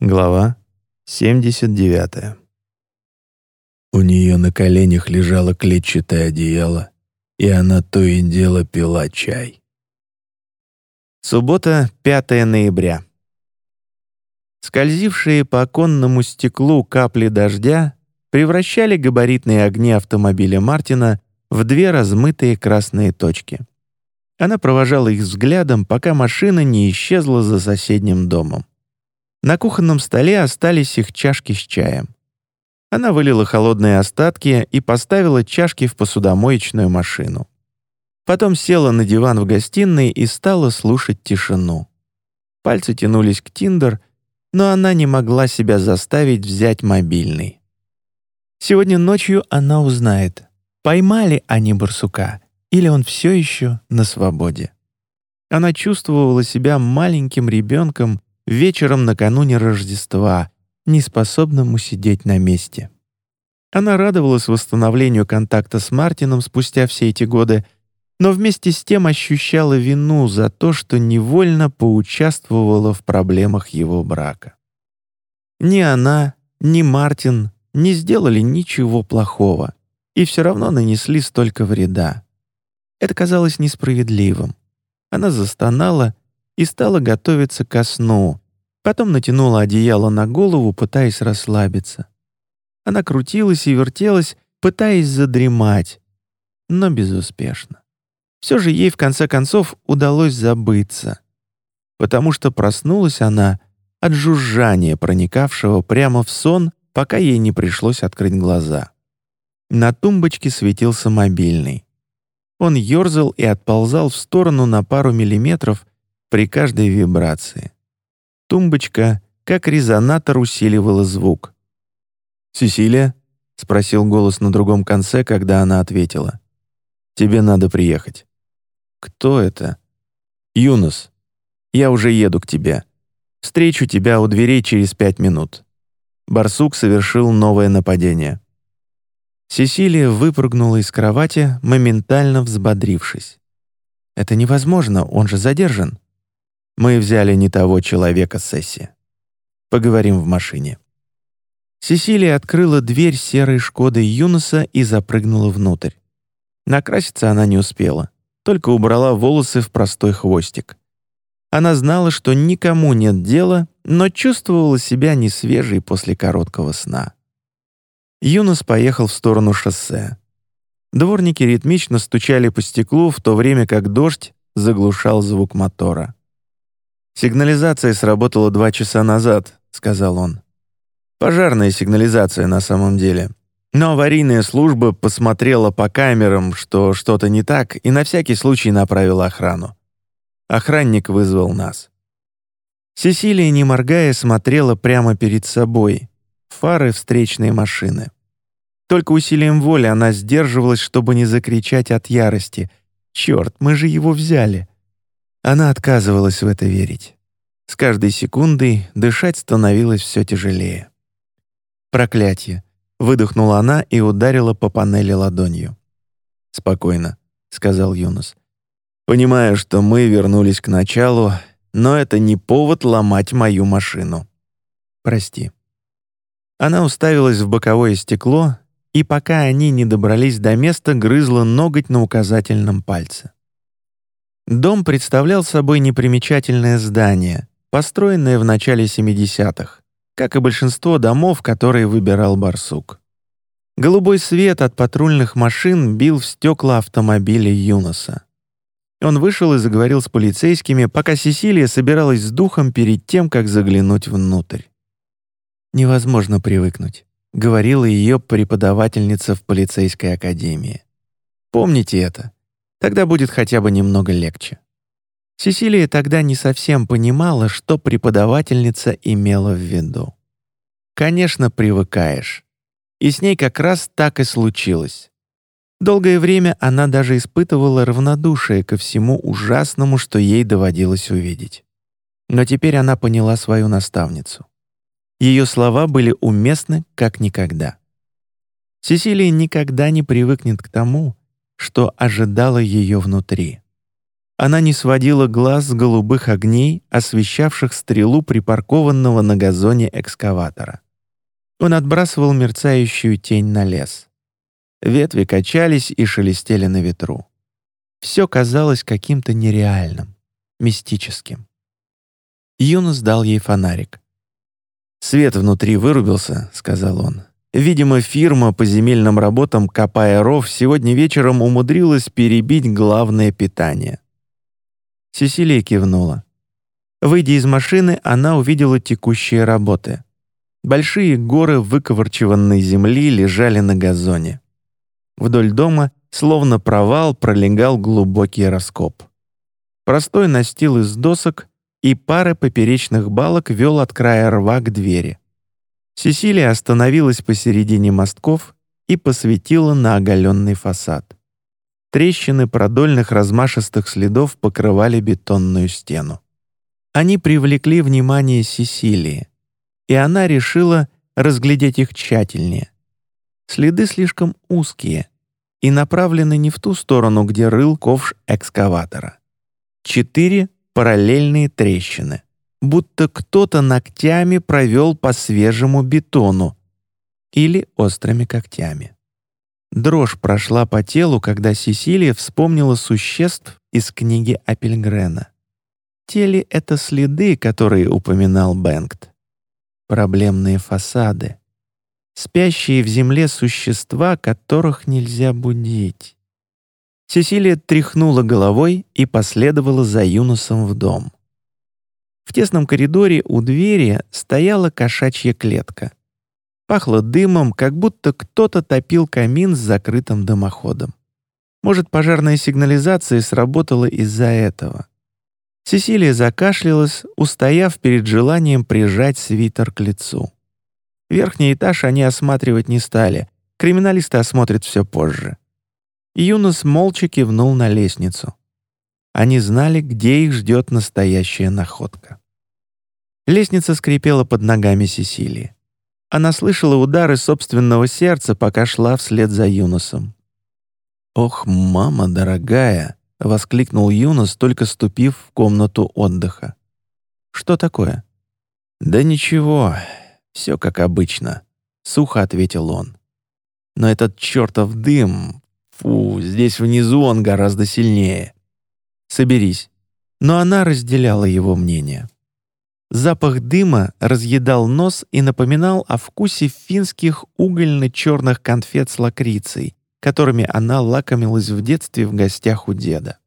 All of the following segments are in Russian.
Глава 79. У нее на коленях лежало клетчатое одеяло, и она то и дело пила чай. Суббота, 5 ноября. Скользившие по оконному стеклу капли дождя превращали габаритные огни автомобиля Мартина в две размытые красные точки. Она провожала их взглядом, пока машина не исчезла за соседним домом. На кухонном столе остались их чашки с чаем. Она вылила холодные остатки и поставила чашки в посудомоечную машину. Потом села на диван в гостиной и стала слушать тишину. Пальцы тянулись к Тиндер, но она не могла себя заставить взять мобильный. Сегодня ночью она узнает, поймали они барсука или он все еще на свободе. Она чувствовала себя маленьким ребенком, вечером накануне Рождества, неспособным усидеть на месте. Она радовалась восстановлению контакта с Мартином спустя все эти годы, но вместе с тем ощущала вину за то, что невольно поучаствовала в проблемах его брака. Ни она, ни Мартин не сделали ничего плохого и все равно нанесли столько вреда. Это казалось несправедливым. Она застонала и стала готовиться ко сну. Потом натянула одеяло на голову, пытаясь расслабиться. Она крутилась и вертелась, пытаясь задремать, но безуспешно. Все же ей в конце концов удалось забыться, потому что проснулась она от жужжания, проникавшего прямо в сон, пока ей не пришлось открыть глаза. На тумбочке светился мобильный. Он ерзал и отползал в сторону на пару миллиметров, при каждой вибрации. Тумбочка, как резонатор, усиливала звук. «Сесилия?» — спросил голос на другом конце, когда она ответила. «Тебе надо приехать». «Кто это?» «Юнос. Я уже еду к тебе. Встречу тебя у дверей через пять минут». Барсук совершил новое нападение. Сесилия выпрыгнула из кровати, моментально взбодрившись. «Это невозможно, он же задержан». Мы взяли не того человека, Сесси. Поговорим в машине». Сесилия открыла дверь серой «Шкоды» Юноса и запрыгнула внутрь. Накраситься она не успела, только убрала волосы в простой хвостик. Она знала, что никому нет дела, но чувствовала себя несвежей после короткого сна. Юнос поехал в сторону шоссе. Дворники ритмично стучали по стеклу, в то время как дождь заглушал звук мотора. «Сигнализация сработала два часа назад», — сказал он. «Пожарная сигнализация на самом деле. Но аварийная служба посмотрела по камерам, что что-то не так, и на всякий случай направила охрану. Охранник вызвал нас». Сесилия, не моргая, смотрела прямо перед собой, фары встречной машины. Только усилием воли она сдерживалась, чтобы не закричать от ярости. «Черт, мы же его взяли!» Она отказывалась в это верить. С каждой секундой дышать становилось все тяжелее. «Проклятие!» — выдохнула она и ударила по панели ладонью. «Спокойно», — сказал Юнус. «Понимаю, что мы вернулись к началу, но это не повод ломать мою машину. Прости». Она уставилась в боковое стекло, и пока они не добрались до места, грызла ноготь на указательном пальце. Дом представлял собой непримечательное здание, построенное в начале 70-х, как и большинство домов, которые выбирал барсук. Голубой свет от патрульных машин бил в стекла автомобиля Юноса. Он вышел и заговорил с полицейскими, пока Сесилия собиралась с духом перед тем, как заглянуть внутрь. «Невозможно привыкнуть», — говорила ее преподавательница в полицейской академии. «Помните это. Тогда будет хотя бы немного легче. Сесилия тогда не совсем понимала, что преподавательница имела в виду. Конечно, привыкаешь. И с ней как раз так и случилось. Долгое время она даже испытывала равнодушие ко всему ужасному, что ей доводилось увидеть. Но теперь она поняла свою наставницу. Ее слова были уместны как никогда. Сесилия никогда не привыкнет к тому, что ожидало ее внутри. Она не сводила глаз с голубых огней, освещавших стрелу припаркованного на газоне экскаватора. Он отбрасывал мерцающую тень на лес. Ветви качались и шелестели на ветру. Все казалось каким-то нереальным, мистическим. Юнус дал ей фонарик. «Свет внутри вырубился», — сказал он. «Видимо, фирма по земельным работам, копая ров, сегодня вечером умудрилась перебить главное питание». Сесилия кивнула. Выйдя из машины, она увидела текущие работы. Большие горы выковырчиванной земли лежали на газоне. Вдоль дома, словно провал, пролегал глубокий раскоп. Простой настил из досок и пара поперечных балок вел от края рва к двери. Сесилия остановилась посередине мостков и посветила на оголенный фасад. Трещины продольных размашистых следов покрывали бетонную стену. Они привлекли внимание Сесилии, и она решила разглядеть их тщательнее. Следы слишком узкие и направлены не в ту сторону, где рыл ковш экскаватора. Четыре параллельные трещины, будто кто-то ногтями провел по свежему бетону или острыми когтями. Дрожь прошла по телу, когда Сесилия вспомнила существ из книги Апельгрена. Те это следы, которые упоминал Бенгт? Проблемные фасады. Спящие в земле существа, которых нельзя будить. Сесилия тряхнула головой и последовала за Юнусом в дом. В тесном коридоре у двери стояла кошачья клетка. Пахло дымом, как будто кто-то топил камин с закрытым дымоходом. Может, пожарная сигнализация сработала из-за этого. Сесилия закашлялась, устояв перед желанием прижать свитер к лицу. Верхний этаж они осматривать не стали. Криминалисты осмотрят все позже. Юнос молча кивнул на лестницу. Они знали, где их ждет настоящая находка. Лестница скрипела под ногами Сесилии. Она слышала удары собственного сердца, пока шла вслед за Юносом. «Ох, мама дорогая!» — воскликнул Юнос, только ступив в комнату отдыха. «Что такое?» «Да ничего, все как обычно», — сухо ответил он. «Но этот чертов дым... Фу, здесь внизу он гораздо сильнее. Соберись». Но она разделяла его мнение. Запах дыма разъедал нос и напоминал о вкусе финских угольно-черных конфет с лакрицей, которыми она лакомилась в детстве в гостях у деда.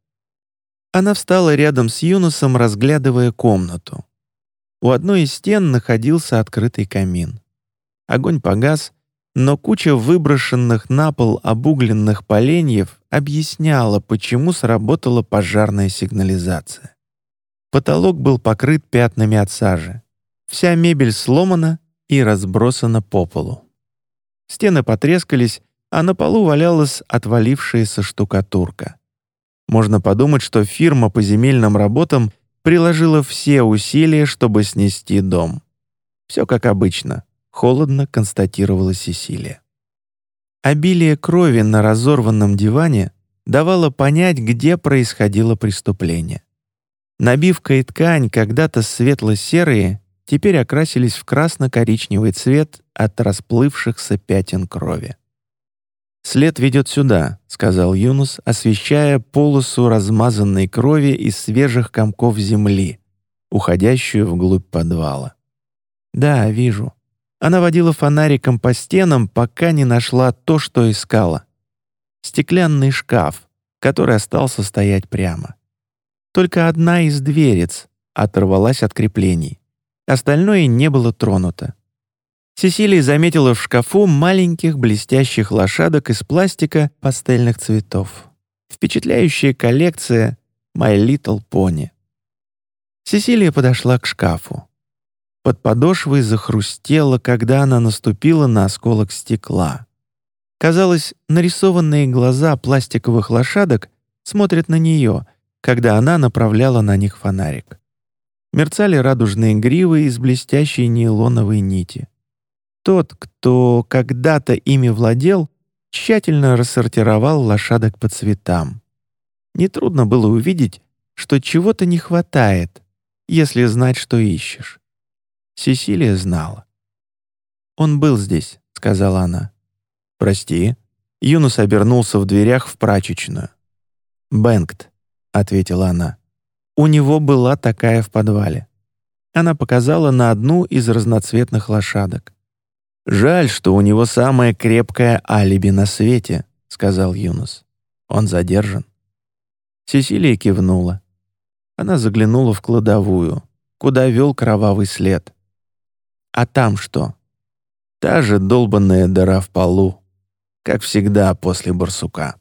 Она встала рядом с Юнусом, разглядывая комнату. У одной из стен находился открытый камин. Огонь погас, но куча выброшенных на пол обугленных поленьев объясняла, почему сработала пожарная сигнализация. Потолок был покрыт пятнами от сажи. Вся мебель сломана и разбросана по полу. Стены потрескались, а на полу валялась отвалившаяся штукатурка. Можно подумать, что фирма по земельным работам приложила все усилия, чтобы снести дом. Все как обычно, холодно констатировала Сесилия. Обилие крови на разорванном диване давало понять, где происходило преступление. Набивка и ткань, когда-то светло-серые, теперь окрасились в красно-коричневый цвет от расплывшихся пятен крови. «След ведет сюда», — сказал Юнус, освещая полосу размазанной крови из свежих комков земли, уходящую вглубь подвала. «Да, вижу». Она водила фонариком по стенам, пока не нашла то, что искала. Стеклянный шкаф, который остался стоять прямо. Только одна из дверец оторвалась от креплений. Остальное не было тронуто. Сесилия заметила в шкафу маленьких блестящих лошадок из пластика пастельных цветов. Впечатляющая коллекция «My Little Pony». Сесилия подошла к шкафу. Под подошвой захрустело, когда она наступила на осколок стекла. Казалось, нарисованные глаза пластиковых лошадок смотрят на нее — когда она направляла на них фонарик. Мерцали радужные гривы из блестящей нейлоновой нити. Тот, кто когда-то ими владел, тщательно рассортировал лошадок по цветам. Нетрудно было увидеть, что чего-то не хватает, если знать, что ищешь. Сесилия знала. «Он был здесь», — сказала она. «Прости». Юнус обернулся в дверях в прачечную. «Бэнгт», — ответила она. «У него была такая в подвале». Она показала на одну из разноцветных лошадок. «Жаль, что у него самое крепкое алиби на свете», — сказал Юнус. «Он задержан». Сесилия кивнула. Она заглянула в кладовую, куда вел кровавый след. А там что? Та же долбанная дыра в полу, как всегда после барсука.